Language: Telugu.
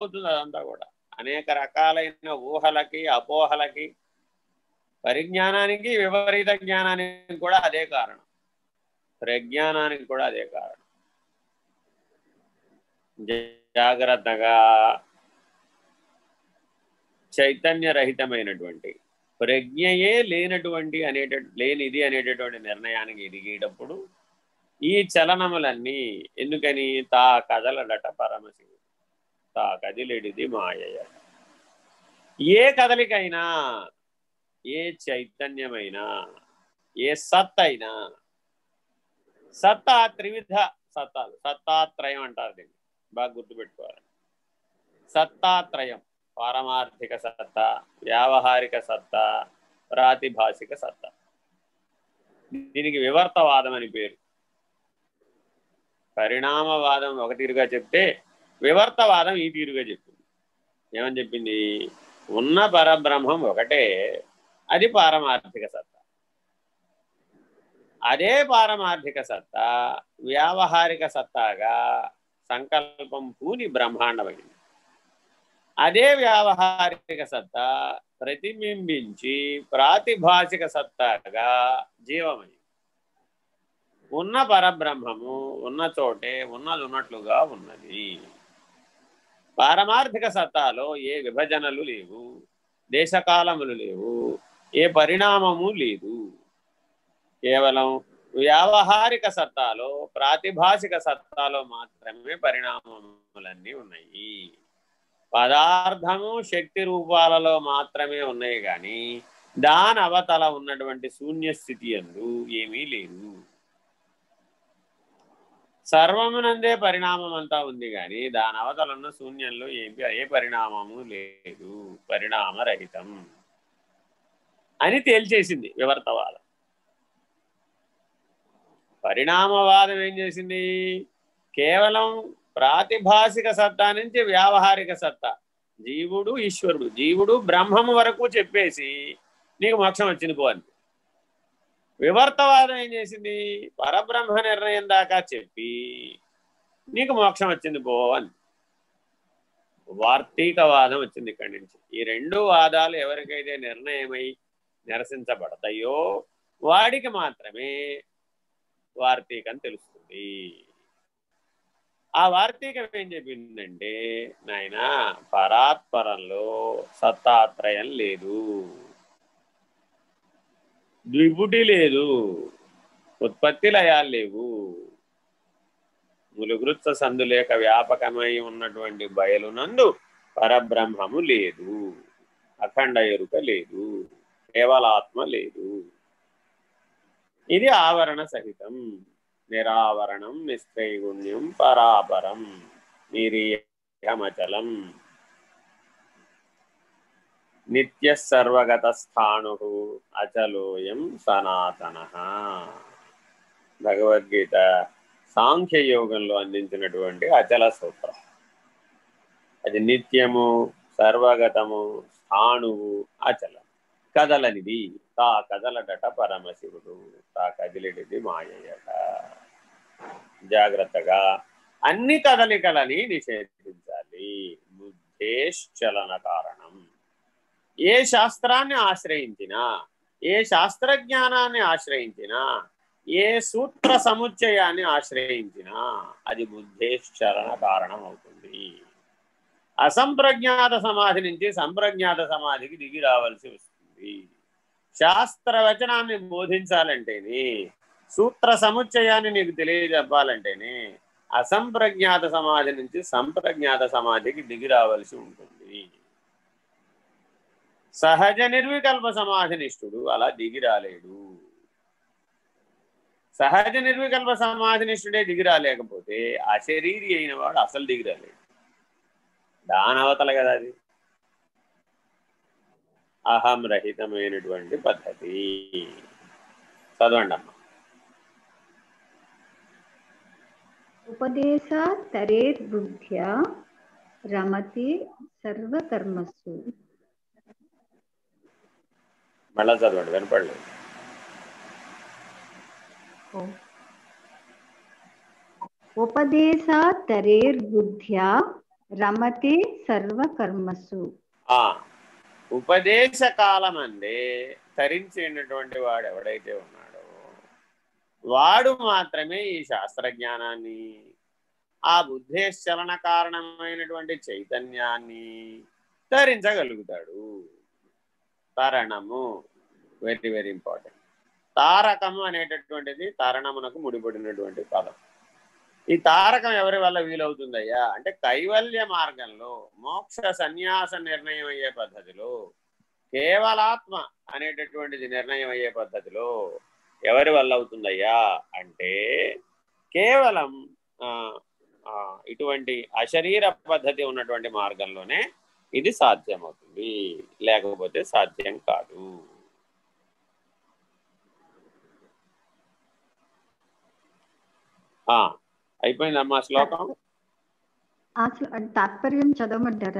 అవుతుంది అదంతా కూడా. అనేక రకాలైన ఊహలకి అపోహలకి పరిజ్ఞానానికి విపరీత జ్ఞానానికి కూడా అదే కారణం. ప్రజ్ఞానానికి కూడా అదే కారణం. జాగ్రత్తగా చైతన్యరహితమైనటువంటి ప్రజ్ఞయే లేనటువంటి అనేట లేనిది అనేటటువంటి నిర్ణయానికి ఎదిగేటప్పుడు ఈ చలనములన్నీ ఎందుకని తా కదలడట పరమశివుడు? తా కదిలిడిది మాయయ ఏ కదలికైనా ఏ చైతన్యమైనా ఏ సత్ అయినా సత్తా త్రివిధ సత్తాలు. సత్తాత్రయం అంటారు దీన్ని. బాగా గుర్తుపెట్టుకోవాలి. సత్తాత్రయం. పారమార్థిక సత్తా వ్యావహారిక సత్తా ప్రాతిభాషిక సత్తా. దీనికి వివర్తవాదం అని పేరు. పరిణామవాదం ఒక తీరుగా చెప్తే వివర్తవాదం ఈ తీరుగా చెప్పింది. ఏమని చెప్పింది? ఉన్న పరబ్రహ్మం ఒకటే అది పారమార్థిక సత్తా. అదే పారమార్థిక సత్తా వ్యావహారిక సత్తాగా సంకల్పం పూని బ్రహ్మాండమైంది. అదే వ్యావహారిక సత్తా ప్రతిబింబించి ప్రాతిభాషిక సత్తాగా జీవమైంది ఉన్న పరబ్రహ్మము ఉన్న చోటే ఉన్నది ఉన్నట్లుగా ఉన్నది. పారమార్థిక సత్తాలో ఏ విభజనలు లేవు దేశకాలములు లేవు ఏ పరిణామము లేదు. కేవలం వ్యావహారిక సత్తాలో ప్రాతిభాషిక సత్తాలో మాత్రమే పరిణామములన్నీ ఉన్నాయి. పదార్థము శక్తి రూపాలలో మాత్రమే ఉన్నాయి కానీ దాని అవతల ఉన్నటువంటి శూన్య స్థితి అందు ఏమీ లేదు. సర్వమునందే పరిణామం అంతా ఉంది కానీ దాని అవతల ఉన్న శూన్యంలో ఏమి ఏ పరిణామము లేదు. పరిణామరహితం. అని తేల్చేసింది వివర్తవాదం. పరిణామవాదం ఏం చేసింది? కేవలం ప్రాతిభాషిక సత్తా నుంచి వ్యావహారిక సత్తా. జీవుడు ఈశ్వరుడు. జీవుడు బ్రహ్మము వరకు చెప్పేసి నీకు మోక్షం వచ్చింది పోని వివర్తవాదం ఏం చేసింది? పరబ్రహ్మ నిర్ణయం దాకా చెప్పి నీకు మోక్షం వచ్చింది పో అని. వార్తీకవాదం వచ్చింది ఇక్కడి నుంచి. ఈ రెండు వాదాలు ఎవరికైతే నిర్ణయమై నిరసించబడతాయో వాడికి మాత్రమే వార్తీకం తెలుస్తుంది. ఆ వార్తీకం ఏం చెప్పిందంటే నాయన పరాత్పరంలో సత్తాత్రయం లేదు. ద్విపుటి లేదు. ఉత్పత్తి లయాలు లేవు. ములుగృత్స సందు లేక వ్యాపకమై ఉన్నటువంటి బయలునందు పరబ్రహ్మము లేదు. అఖండ ఎరుక లేదు. కేవలాత్మ లేదు. ఇది ఆవరణ సహితం. నిరావరణం నిస్త్రైగుణ్యం పరాపరం నిరీయమచలం నిత్య సర్వగత స్థాణు అచలోయం సనాతన. భగవద్గీత సాంఖ్యయోగంలో అందించినటువంటి అచల సూత్రం. అది నిత్యము సర్వగతము స్థాణువు అచలం. కదలనిది తా కదలడట పరమశివుడు తా కదిలిడిది మాయట జాగ్రత్తగా అన్ని కదలికలని నిషేధించాలి. బుద్ధేశ్చలన కారణం. ఏ శాస్త్రాన్ని ఆశ్రయించినా ఏ శాస్త్రజ్ఞానాన్ని ఆశ్రయించినా ఏ సూత్ర సముచ్చయాన్ని ఆశ్రయించినా అది బుద్ధేశ్చలన కారణం అవుతుంది అసంప్రజ్ఞాత సమాధి నుంచి సంప్రజ్ఞాత సమాధికి దిగి రావాల్సి వస్తుంది. శాస్త్రవచనాన్ని బోధించాలంటేనే సూత్ర సముచ్చయాన్ని నీకు తెలియజెప్పాలంటేనే అసంప్రజ్ఞాత సమాధి నుంచి సంప్రజ్ఞాత సమాధికి దిగి రావాల్సి ఉంటుంది. సహజ నిర్వికల్ప సమాధినిష్ఠుడు అలా దిగి రాలేడు. సహజ నిర్వికల్ప సమాధినిష్ఠుడే దిగి రాలేకపోతే అశరీరి అయిన వాడు అసలు దిగి రాలేడు. దానవతల కదా అది. అహం రహితమైనటువంటి పద్ధతి. చదవండి అమ్మ ఉపదేశాత్తరేర్బుద్ధ్యా రమతి సర్వకర్మసు మళ్ళా చదవండి వినపడలేదు. ఉపదేశాత్తరేర్బుద్ధ్యా రమతి సర్వకర్మసు. ఆ. ఉపదేశ కాలమందే తరించేటటువంటి వాడు ఎవడైతే ఉన్నాడో వాడు మాత్రమే ఈ శాస్త్రజ్ఞానాన్ని ఆ బుద్ధేశ్చలన కారణమైనటువంటి చైతన్యాన్ని ధరించగలుగుతాడు తరణము. వెరీ వెరీ ఇంపార్టెంట్ తారకము అనేటటువంటిది తరణమునకు ముడిపడినటువంటి పదం. ఈ తారకం ఎవరి వల్ల వీలవుతుందయ్యా? అంటే కైవల్య మార్గంలో మోక్ష సన్యాస నిర్ణయం అయ్యే పద్ధతిలో కేవలాత్మ అనేటటువంటిది నిర్ణయం అయ్యే పద్ధతిలో ఎవరి వల్ల అవుతుందయ్యా? అంటే కేవలం ఇటువంటి అశరీర పద్ధతి ఉన్నటువంటి మార్గంలోనే ఇది సాధ్యమవుతుంది. లేకపోతే సాధ్యం కాదు. అయిపోయిందమ్మా శ్లోకం? తాత్పర్యం చదవమంటారా?